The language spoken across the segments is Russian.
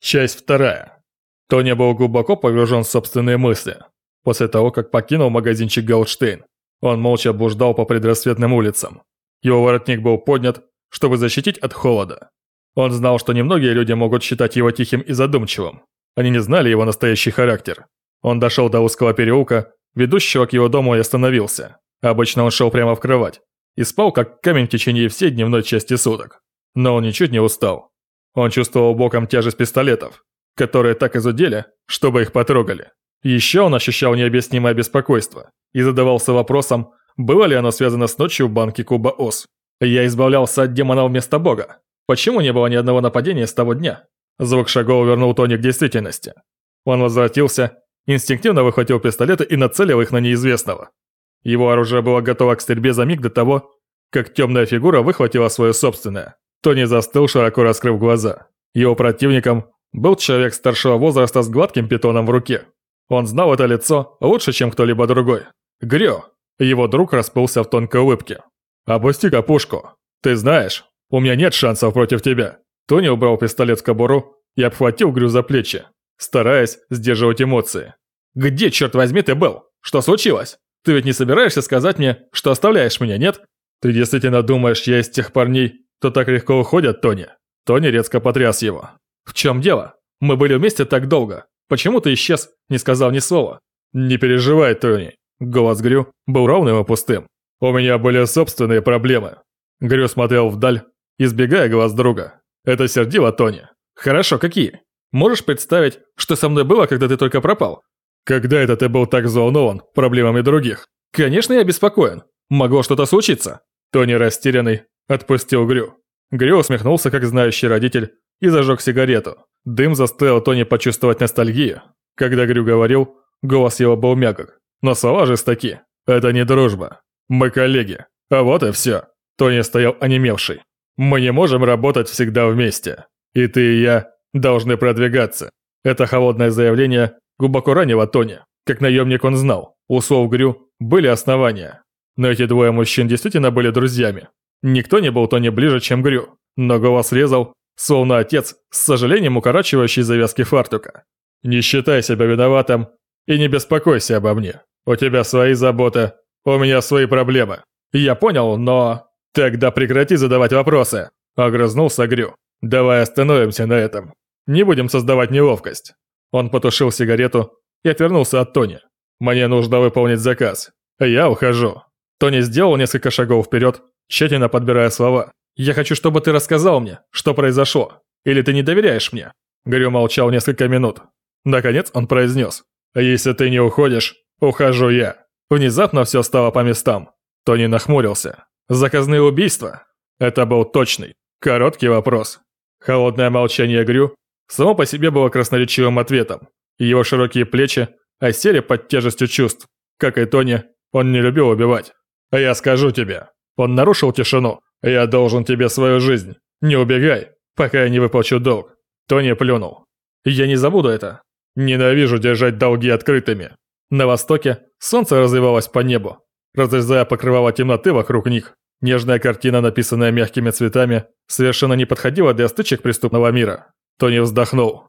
Часть вторая. Тони был глубоко погружен в собственные мысли. После того, как покинул магазинчик Гаутштейн, он молча блуждал по предрассветным улицам. Его воротник был поднят, чтобы защитить от холода. Он знал, что немногие люди могут считать его тихим и задумчивым. Они не знали его настоящий характер. Он дошел до узкого переулка, ведущего к его дому и остановился. Обычно он шел прямо в кровать и спал как камень в течение всей дневной части суток. Но он ничуть не устал. Он чувствовал боком тяжесть пистолетов, которые так изудели, чтобы их потрогали. Еще он ощущал необъяснимое беспокойство и задавался вопросом, было ли оно связано с ночью в банке Куба Ос. Я избавлялся от демона вместо бога. Почему не было ни одного нападения с того дня? Звук шагов вернул Тони к действительности. Он возвратился, инстинктивно выхватил пистолеты и нацелил их на неизвестного. Его оружие было готово к стрельбе за миг до того, как темная фигура выхватила свое собственное. Тони застыл, широко раскрыв глаза. Его противником был человек старшего возраста с гладким питоном в руке. Он знал это лицо лучше, чем кто-либо другой. Грё. Его друг расплылся в тонкой улыбке. «Опусти-ка пушку. Ты знаешь, у меня нет шансов против тебя». Тони убрал пистолет в кобуру и обхватил Грю за плечи, стараясь сдерживать эмоции. «Где, черт возьми, ты был? Что случилось? Ты ведь не собираешься сказать мне, что оставляешь меня, нет? Ты действительно думаешь, я из тех парней, то так легко уходят, Тони. Тони резко потряс его. В чем дело? Мы были вместе так долго. Почему ты исчез, не сказал ни слова? Не переживай, Тони. Голос Грю был ровным и пустым. У меня были собственные проблемы. Грю смотрел вдаль, избегая глаз друга. Это сердило Тони. Хорошо, какие? Можешь представить, что со мной было, когда ты только пропал? Когда это ты был так взволнован проблемами других? Конечно, я беспокоен. Могло что-то случиться. Тони растерянный Отпустил Грю. Грю усмехнулся, как знающий родитель, и зажег сигарету. Дым заставил Тони почувствовать ностальгию. Когда Грю говорил, голос его был мягок. Но слова жестоки. Это не дружба. Мы коллеги. А вот и все. Тони стоял онемевший. Мы не можем работать всегда вместе. И ты и я должны продвигаться. Это холодное заявление глубоко ранило Тони. Как наемник он знал, у слов Грю были основания. Но эти двое мужчин действительно были друзьями. Никто не был Тони ближе, чем Грю, но голос резал, словно отец, с сожалением укорачивающий завязки фартука. «Не считай себя виноватым и не беспокойся обо мне. У тебя свои заботы, у меня свои проблемы. Я понял, но... Тогда прекрати задавать вопросы!» Огрызнулся Грю. «Давай остановимся на этом. Не будем создавать неловкость». Он потушил сигарету и отвернулся от Тони. «Мне нужно выполнить заказ. Я ухожу». Тони сделал несколько шагов вперед, тщательно подбирая слова. «Я хочу, чтобы ты рассказал мне, что произошло. Или ты не доверяешь мне?» Грю молчал несколько минут. Наконец он произнес. «Если ты не уходишь, ухожу я». Внезапно все стало по местам. Тони нахмурился. «Заказные убийства?» Это был точный, короткий вопрос. Холодное молчание Грю само по себе было красноречивым ответом. Его широкие плечи осели под тяжестью чувств. Как и Тони, он не любил убивать. «А я скажу тебе, он нарушил тишину. «Я должен тебе свою жизнь. Не убегай, пока я не выплачу долг». Тони плюнул. «Я не забуду это. Ненавижу держать долги открытыми». На востоке солнце развивалось по небу, разрезая покрывало темноты вокруг них. Нежная картина, написанная мягкими цветами, совершенно не подходила для стычек преступного мира. Тони вздохнул.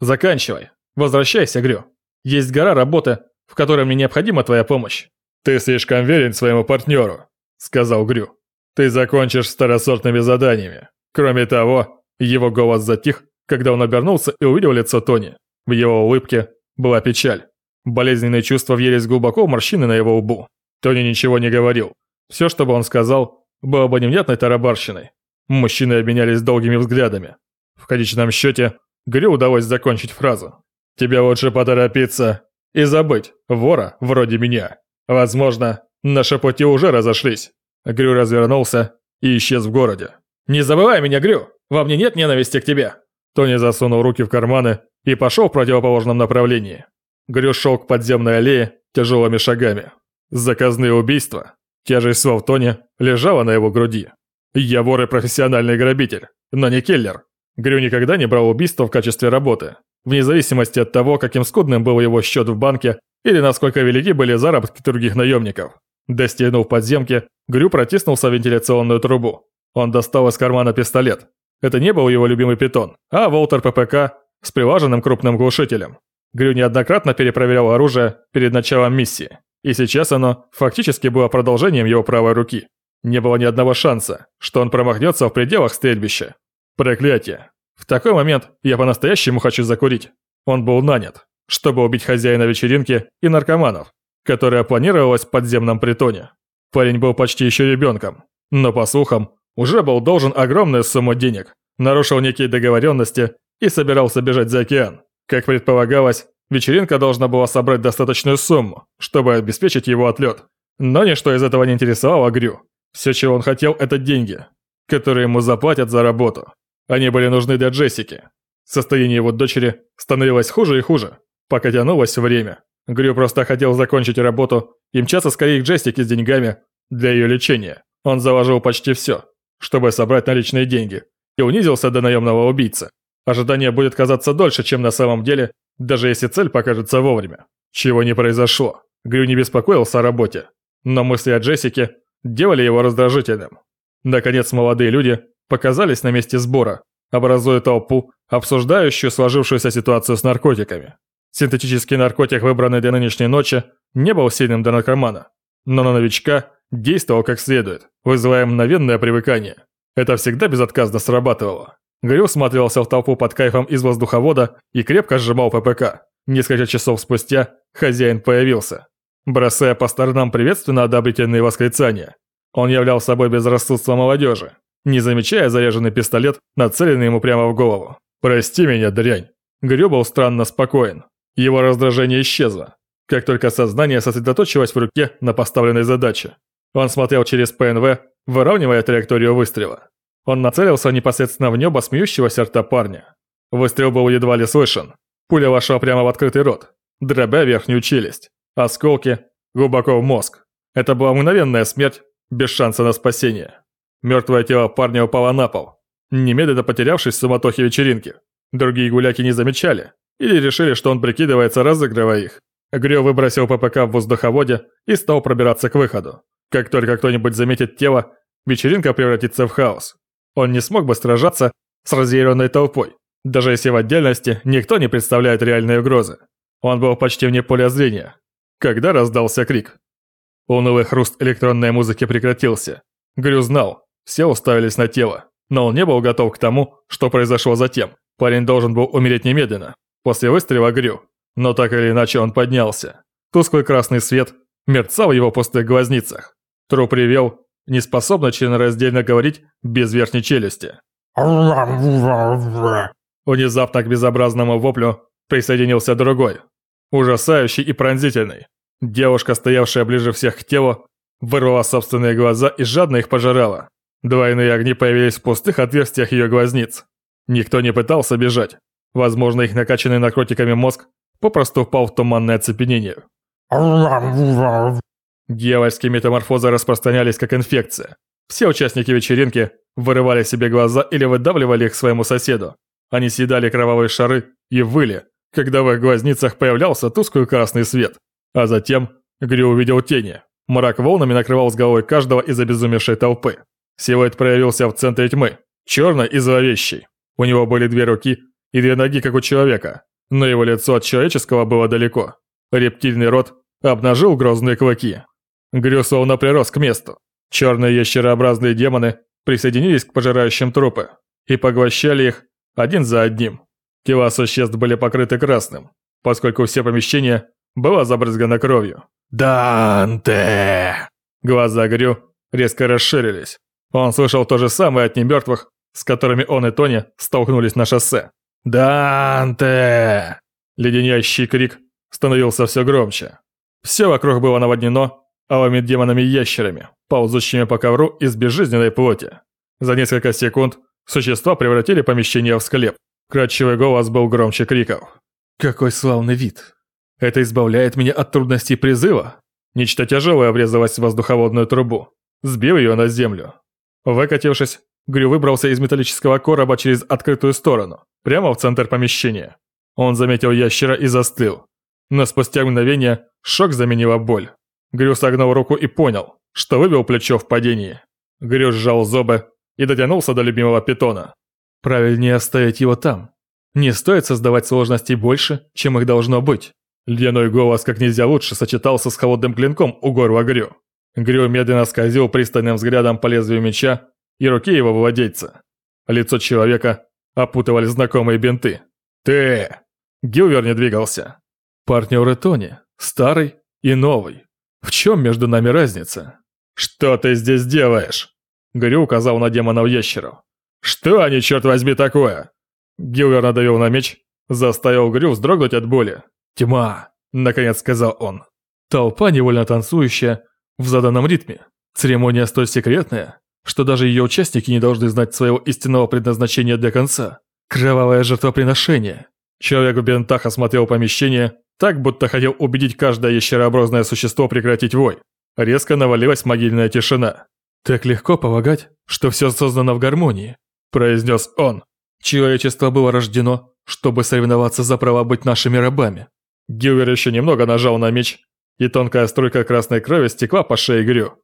«Заканчивай. Возвращайся, Грю. Есть гора работы, в которой мне необходима твоя помощь. «Ты слишком верен своему партнеру», — сказал Грю. «Ты закончишь старосортными заданиями. Кроме того, его голос затих, когда он обернулся и увидел лицо Тони. В его улыбке была печаль. Болезненные чувства въелись глубоко в морщины на его лбу. Тони ничего не говорил. Все, что бы он сказал, было бы невнятной тарабарщиной. Мужчины обменялись долгими взглядами. В конечном счете, Грю удалось закончить фразу. «Тебе лучше поторопиться и забыть вора вроде меня». Возможно, наши пути уже разошлись. Грю развернулся и исчез в городе. «Не забывай меня, Грю! Во мне нет ненависти к тебе!» Тони засунул руки в карманы и пошел в противоположном направлении. Грю шел к подземной аллее тяжелыми шагами. Заказные убийства. Тяжесть слов Тони лежала на его груди. «Я вор и профессиональный грабитель, но не киллер». Грю никогда не брал убийство в качестве работы. Вне зависимости от того, каким скудным был его счет в банке или насколько велики были заработки других наемников. Достигнув подземки, Грю протиснулся в вентиляционную трубу. Он достал из кармана пистолет. Это не был его любимый питон, а Волтер ППК с прилаженным крупным глушителем. Грю неоднократно перепроверял оружие перед началом миссии, и сейчас оно фактически было продолжением его правой руки. Не было ни одного шанса, что он промахнется в пределах стрельбища. Проклятие. В такой момент я по-настоящему хочу закурить. Он был нанят, чтобы убить хозяина вечеринки и наркоманов, которая планировалась в подземном притоне. Парень был почти еще ребенком, но по слухам, уже был должен огромную сумму денег, нарушил некие договоренности и собирался бежать за океан. Как предполагалось, вечеринка должна была собрать достаточную сумму, чтобы обеспечить его отлет. Но ничто из этого не интересовало Грю. Все, чего он хотел, это деньги, которые ему заплатят за работу. Они были нужны для Джессики. Состояние его дочери становилось хуже и хуже, пока тянулось время. Грю просто хотел закончить работу и мчаться скорее к Джессике с деньгами для ее лечения. Он заложил почти все, чтобы собрать наличные деньги, и унизился до наемного убийцы. Ожидание будет казаться дольше, чем на самом деле, даже если цель покажется вовремя. Чего не произошло. Грю не беспокоился о работе, но мысли о Джессике делали его раздражительным. Наконец молодые люди показались на месте сбора, образуя толпу, обсуждающую сложившуюся ситуацию с наркотиками. Синтетический наркотик, выбранный для нынешней ночи, не был сильным для наркомана, но на новичка действовал как следует, вызывая мгновенное привыкание. Это всегда безотказно срабатывало. Грю смотрелся в толпу под кайфом из воздуховода и крепко сжимал ППК. Несколько часов спустя хозяин появился, бросая по сторонам приветственно одобрительные восклицания. Он являл собой безрассудство молодежи, не замечая заряженный пистолет, нацеленный ему прямо в голову. «Прости меня, дрянь!» Грю был странно спокоен. Его раздражение исчезло, как только сознание сосредоточилось в руке на поставленной задаче. Он смотрел через ПНВ, выравнивая траекторию выстрела. Он нацелился непосредственно в небо смеющегося рта парня. Выстрел был едва ли слышен. Пуля вошла прямо в открытый рот, дробя верхнюю челюсть. Осколки глубоко в мозг. Это была мгновенная смерть, без шанса на спасение. Мертвое тело парня упало на пол, немедленно потерявшись в суматохе вечеринки. Другие гуляки не замечали или решили, что он прикидывается, разыгрывая их. Грё выбросил ППК в воздуховоде и стал пробираться к выходу. Как только кто-нибудь заметит тело, вечеринка превратится в хаос. Он не смог бы сражаться с разъяренной толпой, даже если в отдельности никто не представляет реальной угрозы. Он был почти вне поля зрения, когда раздался крик. Унылый хруст электронной музыки прекратился. Грю знал, все уставились на тело, но он не был готов к тому, что произошло затем. Парень должен был умереть немедленно, после выстрела Грю. Но так или иначе он поднялся. Тусклый красный свет мерцал в его пустых глазницах. Труп ревел, не способный членораздельно говорить без верхней челюсти. Внезапно к безобразному воплю присоединился другой, ужасающий и пронзительный. Девушка, стоявшая ближе всех к телу, вырвала собственные глаза и жадно их пожирала. Двойные огни появились в пустых отверстиях ее глазниц. Никто не пытался бежать. Возможно, их накачанный наркотиками мозг попросту впал в туманное оцепенение. Дьявольские метаморфозы распространялись как инфекция. Все участники вечеринки вырывали себе глаза или выдавливали их своему соседу. Они съедали кровавые шары и выли, когда в их глазницах появлялся тусклый красный свет. А затем Грю увидел тени. Мрак волнами накрывал с головой каждого из обезумевшей толпы. Силуэт проявился в центре тьмы, черный и зловещий. У него были две руки и две ноги, как у человека, но его лицо от человеческого было далеко. Рептильный рот обнажил грозные клыки. Грю словно прирос к месту. Черные ящерообразные демоны присоединились к пожирающим трупы и поглощали их один за одним. Тела существ были покрыты красным, поскольку все помещение было забрызгано кровью. «Данте!» Глаза Грю резко расширились. Он слышал то же самое от немертвых, с которыми он и Тони столкнулись на шоссе. «Данте!» Леденящий крик становился все громче. Все вокруг было наводнено алыми демонами-ящерами, ползущими по ковру из безжизненной плоти. За несколько секунд существа превратили помещение в склеп. Кратчевый голос был громче криков. «Какой славный вид! Это избавляет меня от трудностей призыва!» Нечто тяжелое врезалось в воздуховодную трубу, сбив ее на землю. Выкатившись, Грю выбрался из металлического короба через открытую сторону, прямо в центр помещения. Он заметил ящера и застыл. Но спустя мгновение шок заменила боль. Грю согнул руку и понял, что выбил плечо в падении. Грю сжал зубы и дотянулся до любимого питона. Правильнее оставить его там. Не стоит создавать сложностей больше, чем их должно быть. Ледяной голос как нельзя лучше сочетался с холодным клинком у горла Грю. Грю медленно скользил пристальным взглядом по лезвию меча и руки его владельца. Лицо человека опутывали знакомые бинты. «Ты!» Гилвер не двигался. Партнеры Тони, старый и новый. В чем между нами разница? «Что ты здесь делаешь?» Грю указал на демонов ящеру. «Что они, черт возьми, такое?» Гилвер надавил на меч, заставил Грю вздрогнуть от боли. «Тьма!» – наконец сказал он. Толпа, невольно танцующая, в заданном ритме. Церемония столь секретная, что даже ее участники не должны знать своего истинного предназначения до конца. Кровавое жертвоприношение. Человек в бентах осмотрел помещение, так будто хотел убедить каждое ящерообразное существо прекратить вой. Резко навалилась могильная тишина. «Так легко полагать, что все создано в гармонии», – произнес он. «Человечество было рождено, чтобы соревноваться за право быть нашими рабами». Гилвер еще немного нажал на меч, и тонкая струйка красной крови стекла по шее Грю.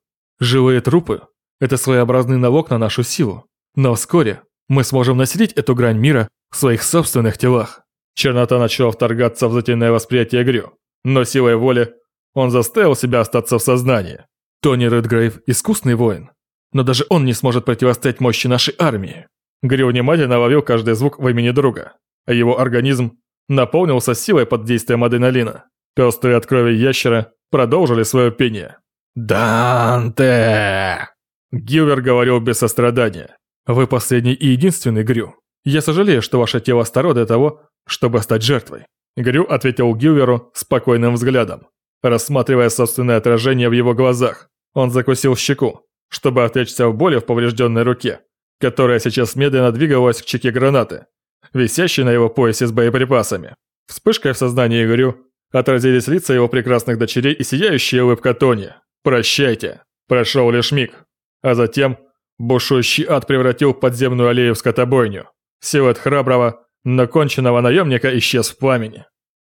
«Живые трупы – это своеобразный налог на нашу силу, но вскоре мы сможем населить эту грань мира в своих собственных телах». Чернота начала вторгаться в затейное восприятие Грю, но силой воли он заставил себя остаться в сознании. Тони Редгрейв – искусный воин, но даже он не сможет противостоять мощи нашей армии. Грю внимательно ловил каждый звук в имени друга, а его организм наполнился силой под действием адреналина. Пестрые от крови ящера продолжили свое пение. «Данте!» Гилвер говорил без сострадания. «Вы последний и единственный Грю. Я сожалею, что ваше тело старо для того, чтобы стать жертвой». Грю ответил Гилверу спокойным взглядом, рассматривая собственное отражение в его глазах. Он закусил щеку, чтобы отвлечься в боли в поврежденной руке, которая сейчас медленно двигалась к чеке гранаты, висящей на его поясе с боеприпасами. Вспышкой в сознании Грю отразились лица его прекрасных дочерей и сияющая улыбка Тони. «Прощайте!» Прошел лишь миг, а затем бушующий ад превратил подземную аллею в скотобойню. Силуэт храброго, но конченного наемника исчез в пламени.